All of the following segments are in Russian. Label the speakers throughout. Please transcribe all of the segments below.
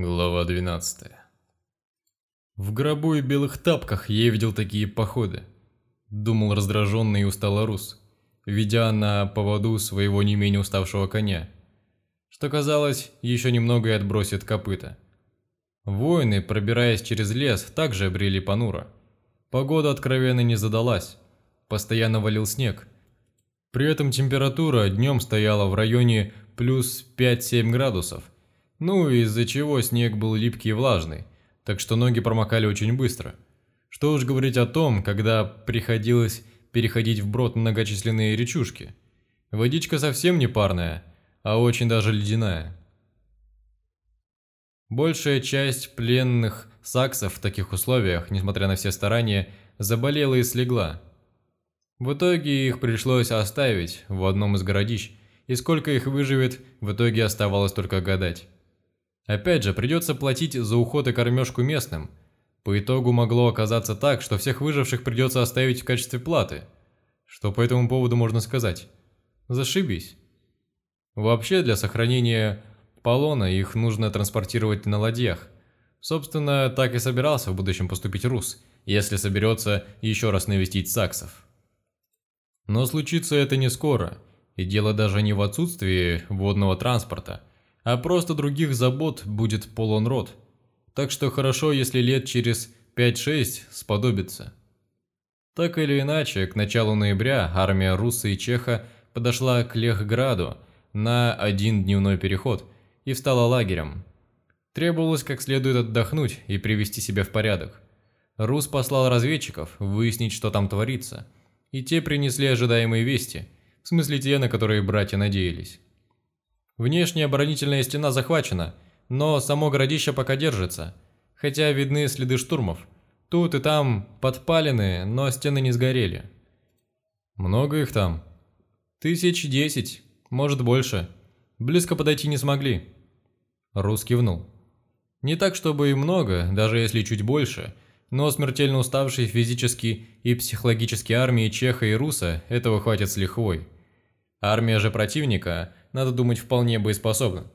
Speaker 1: Глава 12 В гробу и белых тапках я видел такие походы. Думал раздраженный и усталый Рус, ведя на поводу своего не менее уставшего коня, что казалось, еще немного и отбросит копыта. Воины, пробираясь через лес, также обрели понуро. Погода откровенно не задалась, постоянно валил снег. При этом температура днем стояла в районе плюс 5-7 градусов – ну, из-за чего снег был липкий и влажный, так что ноги промокали очень быстро. Что уж говорить о том, когда приходилось переходить вброд многочисленные речушки. Водичка совсем не парная, а очень даже ледяная. Большая часть пленных саксов в таких условиях, несмотря на все старания, заболела и слегла. В итоге их пришлось оставить в одном из городищ, и сколько их выживет, в итоге оставалось только гадать. Опять же, придется платить за уход и кормежку местным. По итогу могло оказаться так, что всех выживших придется оставить в качестве платы. Что по этому поводу можно сказать? Зашибись. Вообще, для сохранения полона их нужно транспортировать на ладьях. Собственно, так и собирался в будущем поступить Рус, если соберется еще раз навестить саксов. Но случится это не скоро, и дело даже не в отсутствии водного транспорта – а просто других забот будет полон рот. Так что хорошо, если лет через 5-6 сподобится. Так или иначе, к началу ноября армия Руса и Чеха подошла к Лехграду на один дневной переход и встала лагерем. Требовалось как следует отдохнуть и привести себя в порядок. Рус послал разведчиков выяснить, что там творится, и те принесли ожидаемые вести, в смысле те, на которые братья надеялись. Внешняя оборонительная стена захвачена, но само городище пока держится, хотя видны следы штурмов. Тут и там подпалены, но стены не сгорели. Много их там? Тысяч десять, может больше. Близко подойти не смогли. Рус кивнул. Не так, чтобы и много, даже если чуть больше, но смертельно уставшие физически и психологически армии Чеха и Руса этого хватит с лихвой. Армия же противника надо думать, вполне боеспособна.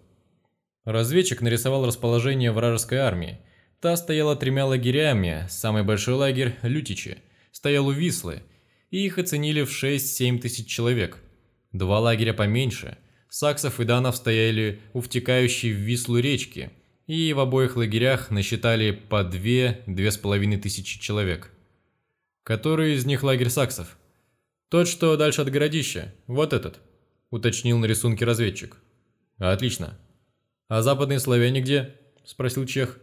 Speaker 1: Разведчик нарисовал расположение вражеской армии. Та стояла тремя лагерями, самый большой лагерь, Лютичи, стоял у Вислы, и их оценили в 6-7 тысяч человек. Два лагеря поменьше, саксов и данов стояли у втекающей в Вислу речки, и в обоих лагерях насчитали по 2-2,5 тысячи человек. Который из них лагерь саксов? Тот, что дальше от городища, вот этот – уточнил на рисунке разведчик. «Отлично. А западные славяне где?» – спросил Чех.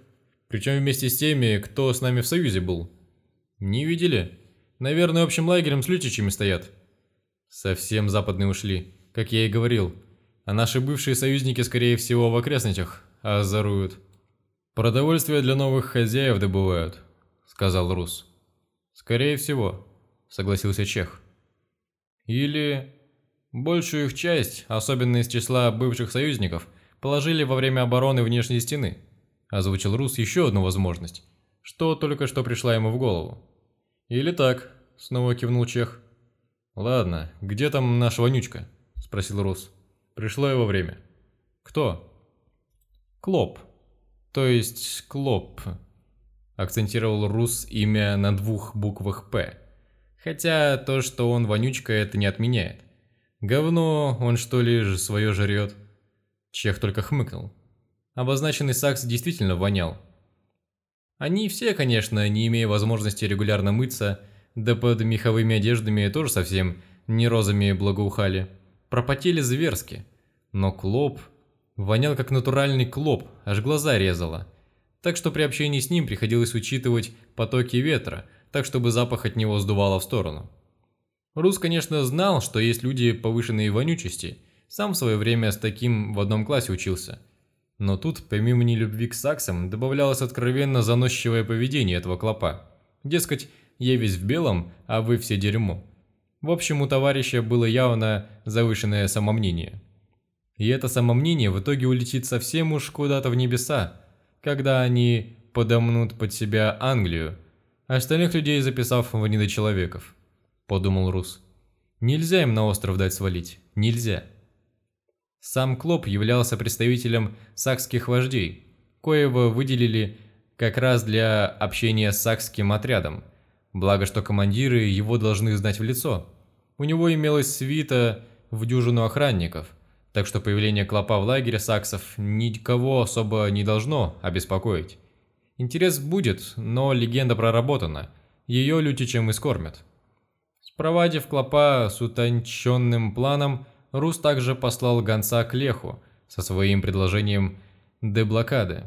Speaker 1: «Причем вместе с теми, кто с нами в союзе был». «Не видели? Наверное, общим лагерем с лютичами стоят». «Совсем западные ушли, как я и говорил. А наши бывшие союзники, скорее всего, в окрестностях озоруют». «Продовольствие для новых хозяев добывают», – сказал Рус. «Скорее всего», – согласился Чех. «Или Большую их часть, особенно из числа бывших союзников, положили во время обороны внешней стены. Озвучил Рус еще одну возможность, что только что пришла ему в голову. «Или так», — снова кивнул Чех. «Ладно, где там наш Вонючка?» — спросил Рус. «Пришло его время». «Кто?» «Клоп. То есть Клоп», — акцентировал Рус имя на двух буквах «П». Хотя то, что он Вонючка, это не отменяет. Говно, он что ли свое жрет? Чех только хмыкнул. Обозначенный сакс действительно вонял. Они все, конечно, не имея возможности регулярно мыться, да под меховыми одеждами тоже совсем не розами благоухали. Пропотели зверски. Но клоп вонял как натуральный клоп, аж глаза резало. Так что при общении с ним приходилось учитывать потоки ветра, так чтобы запах от него сдувало в сторону. Рус, конечно, знал, что есть люди повышенной вонючести. Сам в свое время с таким в одном классе учился. Но тут, помимо нелюбви к саксам, добавлялось откровенно заносчивое поведение этого клопа. Дескать, я весь в белом, а вы все дерьмо. В общем, у товарища было явно завышенное самомнение. И это самомнение в итоге улетит совсем уж куда-то в небеса, когда они подомнут под себя Англию, остальных людей записав в недочеловеков подумал Рус. Нельзя им на остров дать свалить. Нельзя. Сам Клоп являлся представителем сакских вождей, коего выделили как раз для общения с сакским отрядом. Благо, что командиры его должны знать в лицо. У него имелась свита в дюжину охранников, так что появление клопа в лагере саксов никого особо не должно обеспокоить. Интерес будет, но легенда проработана, ее лютичем и Спровадив клопа с утонченным планом, Рус также послал гонца к Леху со своим предложением деблокады.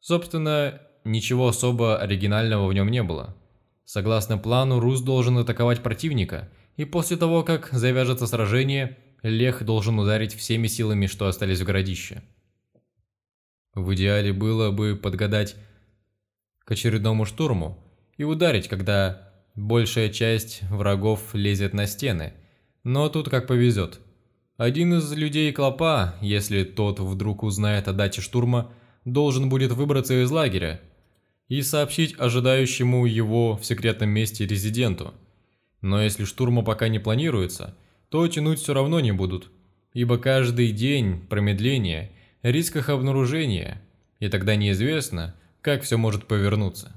Speaker 1: Собственно, ничего особо оригинального в нем не было. Согласно плану, Рус должен атаковать противника, и после того, как завяжется сражение, Лех должен ударить всеми силами, что остались в городище. В идеале было бы подгадать к очередному штурму и ударить, когда большая часть врагов лезет на стены, но тут как повезет. Один из людей Клопа, если тот вдруг узнает о дате штурма, должен будет выбраться из лагеря и сообщить ожидающему его в секретном месте резиденту. Но если штурма пока не планируется, то тянуть все равно не будут, ибо каждый день промедления – риск их обнаружения, и тогда неизвестно, как все может повернуться.